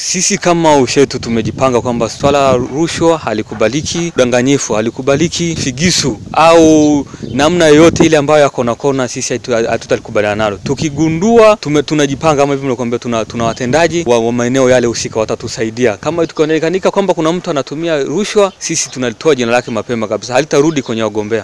Sisi kama Ushetu tumejipanga kwamba swala la rushwa halikubaliki, udanganyifu halikubaliki, figisu au namna yoyote ile ambayo yako na kona, sisi hatutalikubaliana nalo. Tukigundua tume, tunajipanga kama hivi nilikwambia, tuna, tuna watendaji wa, wa maeneo yale husika watatusaidia. Kama tukionekanika kwamba kuna mtu anatumia rushwa, sisi tunalitoa jina lake mapema kabisa, halitarudi kwenye wagombea.